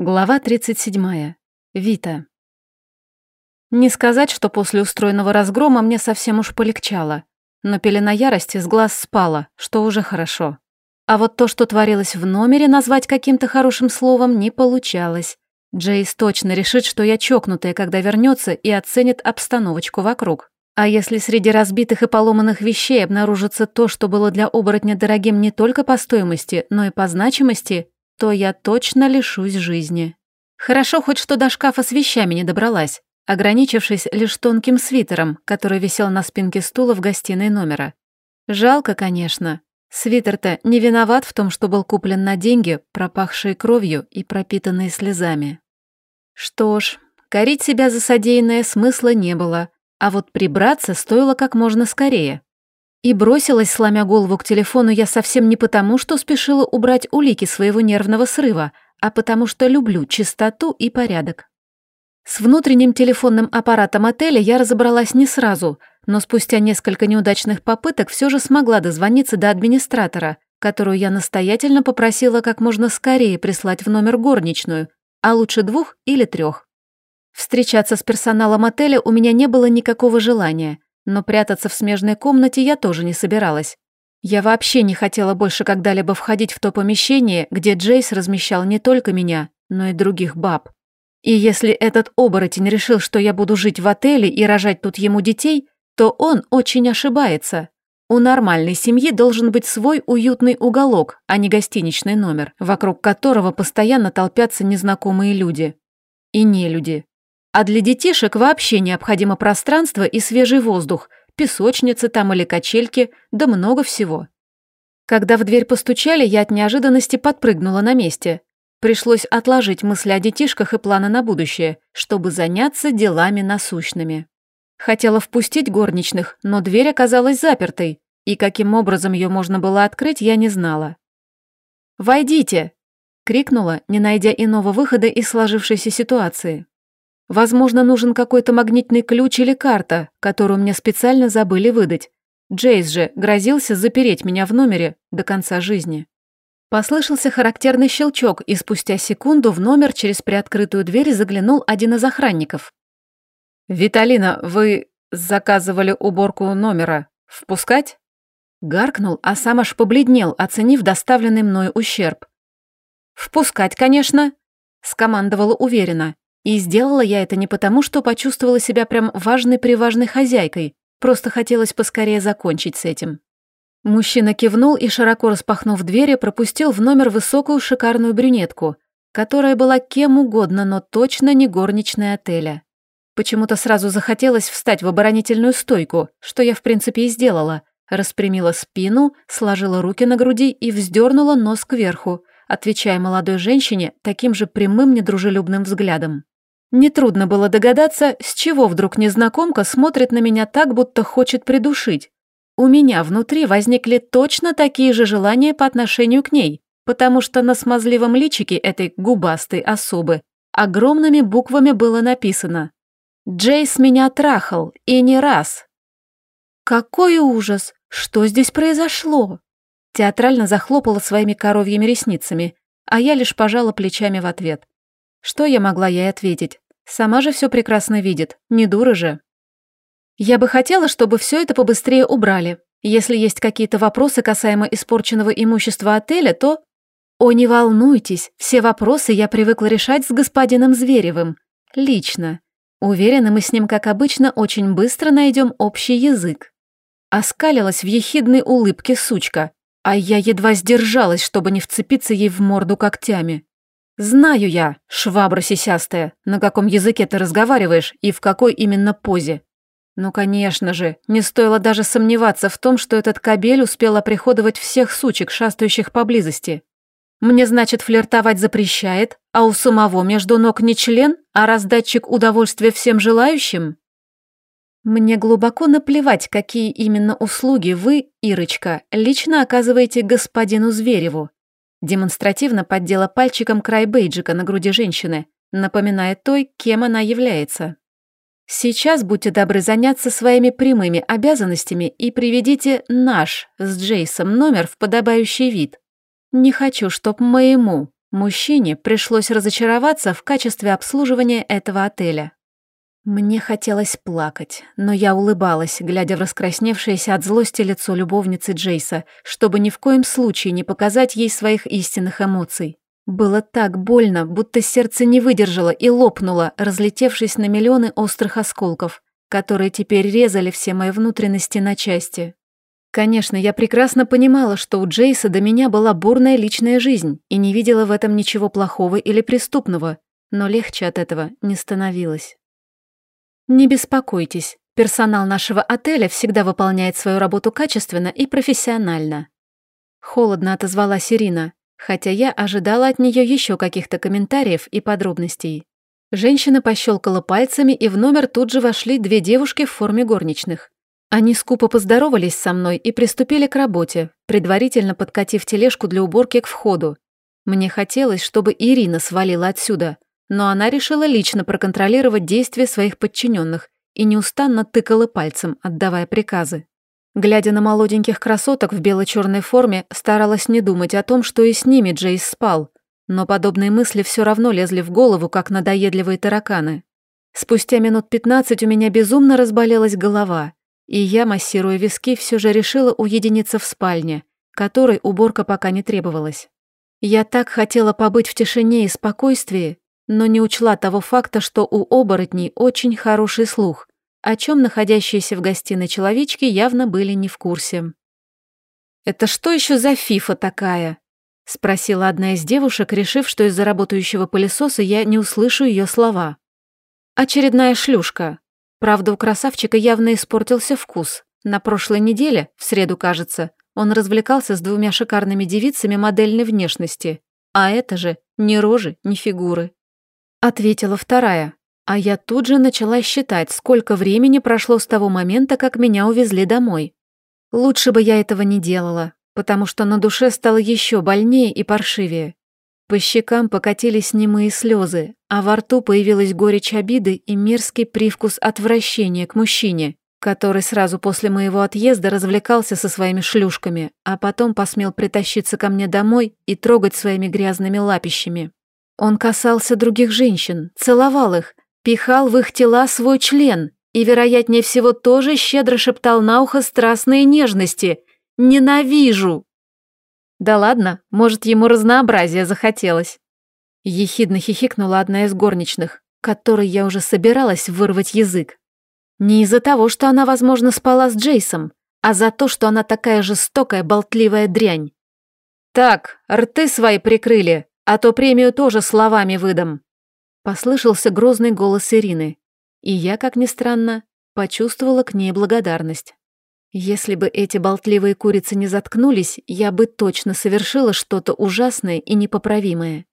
Глава 37. Вита. Не сказать, что после устроенного разгрома мне совсем уж полегчало, но пелена ярости с глаз спала, что уже хорошо. А вот то, что творилось в номере, назвать каким-то хорошим словом не получалось. Джейс точно решит, что я чокнутая, когда вернется и оценит обстановочку вокруг. А если среди разбитых и поломанных вещей обнаружится то, что было для оборотня дорогим не только по стоимости, но и по значимости, то я точно лишусь жизни. Хорошо хоть что до шкафа с вещами не добралась, ограничившись лишь тонким свитером, который висел на спинке стула в гостиной номера. Жалко, конечно. Свитер-то не виноват в том, что был куплен на деньги, пропахшие кровью и пропитанные слезами. Что ж, корить себя за содеянное смысла не было, а вот прибраться стоило как можно скорее. И бросилась, сломя голову к телефону, я совсем не потому, что спешила убрать улики своего нервного срыва, а потому что люблю чистоту и порядок. С внутренним телефонным аппаратом отеля я разобралась не сразу, но спустя несколько неудачных попыток все же смогла дозвониться до администратора, которую я настоятельно попросила как можно скорее прислать в номер горничную, а лучше двух или трех. Встречаться с персоналом отеля у меня не было никакого желания – но прятаться в смежной комнате я тоже не собиралась. Я вообще не хотела больше когда-либо входить в то помещение, где Джейс размещал не только меня, но и других баб. И если этот оборотень решил, что я буду жить в отеле и рожать тут ему детей, то он очень ошибается. У нормальной семьи должен быть свой уютный уголок, а не гостиничный номер, вокруг которого постоянно толпятся незнакомые люди. И не люди. А для детишек вообще необходимо пространство и свежий воздух, песочницы там или качельки, да много всего. Когда в дверь постучали, я от неожиданности подпрыгнула на месте. Пришлось отложить мысли о детишках и планы на будущее, чтобы заняться делами насущными. Хотела впустить горничных, но дверь оказалась запертой, и каким образом ее можно было открыть, я не знала. «Войдите!» — крикнула, не найдя иного выхода из сложившейся ситуации. Возможно, нужен какой-то магнитный ключ или карта, которую мне специально забыли выдать. Джейс же грозился запереть меня в номере до конца жизни. Послышался характерный щелчок, и спустя секунду в номер через приоткрытую дверь заглянул один из охранников. «Виталина, вы заказывали уборку номера. Впускать?» Гаркнул, а сам аж побледнел, оценив доставленный мною ущерб. «Впускать, конечно», — скомандовала уверенно. И сделала я это не потому, что почувствовала себя прям важной-приважной хозяйкой, просто хотелось поскорее закончить с этим. Мужчина кивнул и, широко распахнув двери, пропустил в номер высокую шикарную брюнетку, которая была кем угодно, но точно не горничной отеля. Почему-то сразу захотелось встать в оборонительную стойку, что я в принципе и сделала. Распрямила спину, сложила руки на груди и вздернула нос кверху, отвечая молодой женщине таким же прямым недружелюбным взглядом. Нетрудно было догадаться, с чего вдруг незнакомка смотрит на меня так, будто хочет придушить. У меня внутри возникли точно такие же желания по отношению к ней, потому что на смазливом личике этой губастой особы огромными буквами было написано «Джейс меня трахал, и не раз». Какой ужас! Что здесь произошло? Театрально захлопала своими коровьими ресницами, а я лишь пожала плечами в ответ. Что я могла ей ответить? Сама же все прекрасно видит, не дура же. Я бы хотела, чтобы все это побыстрее убрали. Если есть какие-то вопросы касаемо испорченного имущества отеля, то... О, не волнуйтесь, все вопросы я привыкла решать с господином Зверевым. Лично. Уверена, мы с ним, как обычно, очень быстро найдем общий язык. Оскалилась в ехидной улыбке сучка, а я едва сдержалась, чтобы не вцепиться ей в морду когтями. «Знаю я, швабра сисястая, на каком языке ты разговариваешь и в какой именно позе». Ну, конечно же, не стоило даже сомневаться в том, что этот кабель успел оприходовать всех сучек, шастающих поблизости. Мне, значит, флиртовать запрещает, а у самого между ног не член, а раздатчик удовольствия всем желающим? Мне глубоко наплевать, какие именно услуги вы, Ирочка, лично оказываете господину Звереву. Демонстративно поддела пальчиком край бейджика на груди женщины, напоминая той, кем она является. Сейчас будьте добры заняться своими прямыми обязанностями и приведите наш с Джейсом номер в подобающий вид. Не хочу, чтоб моему Мужчине пришлось разочароваться в качестве обслуживания этого отеля. Мне хотелось плакать, но я улыбалась, глядя в раскрасневшееся от злости лицо любовницы Джейса, чтобы ни в коем случае не показать ей своих истинных эмоций. Было так больно, будто сердце не выдержало и лопнуло, разлетевшись на миллионы острых осколков, которые теперь резали все мои внутренности на части. Конечно, я прекрасно понимала, что у Джейса до меня была бурная личная жизнь и не видела в этом ничего плохого или преступного, но легче от этого не становилось. Не беспокойтесь, персонал нашего отеля всегда выполняет свою работу качественно и профессионально. Холодно отозвалась Ирина, хотя я ожидала от нее еще каких-то комментариев и подробностей. Женщина пощелкала пальцами, и в номер тут же вошли две девушки в форме горничных. Они скупо поздоровались со мной и приступили к работе, предварительно подкатив тележку для уборки к входу. Мне хотелось, чтобы Ирина свалила отсюда, но она решила лично проконтролировать действия своих подчиненных и неустанно тыкала пальцем, отдавая приказы. Глядя на молоденьких красоток в бело-черной форме, старалась не думать о том, что и с ними Джейс спал, но подобные мысли все равно лезли в голову, как надоедливые тараканы. Спустя минут пятнадцать у меня безумно разболелась голова, и я, массируя виски, все же решила уединиться в спальне, которой уборка пока не требовалась. Я так хотела побыть в тишине и спокойствии, но не учла того факта, что у оборотней очень хороший слух, о чем находящиеся в гостиной человечки явно были не в курсе. «Это что еще за фифа такая?» — спросила одна из девушек, решив, что из-за работающего пылесоса я не услышу ее слова. «Очередная шлюшка. Правда, у красавчика явно испортился вкус. На прошлой неделе, в среду, кажется, он развлекался с двумя шикарными девицами модельной внешности. А это же ни рожи, ни фигуры. Ответила вторая, а я тут же начала считать, сколько времени прошло с того момента, как меня увезли домой. Лучше бы я этого не делала, потому что на душе стало еще больнее и паршивее. По щекам покатились немые слезы, а во рту появилась горечь обиды и мерзкий привкус отвращения к мужчине, который сразу после моего отъезда развлекался со своими шлюшками, а потом посмел притащиться ко мне домой и трогать своими грязными лапищами. Он касался других женщин, целовал их, пихал в их тела свой член и, вероятнее всего, тоже щедро шептал на ухо страстные нежности. «Ненавижу!» Да ладно, может, ему разнообразия захотелось. Ехидно хихикнула одна из горничных, которой я уже собиралась вырвать язык. Не из-за того, что она, возможно, спала с Джейсом, а за то, что она такая жестокая, болтливая дрянь. «Так, рты свои прикрыли, а то премию тоже словами выдам». Послышался грозный голос Ирины, и я, как ни странно, почувствовала к ней благодарность. Если бы эти болтливые курицы не заткнулись, я бы точно совершила что-то ужасное и непоправимое.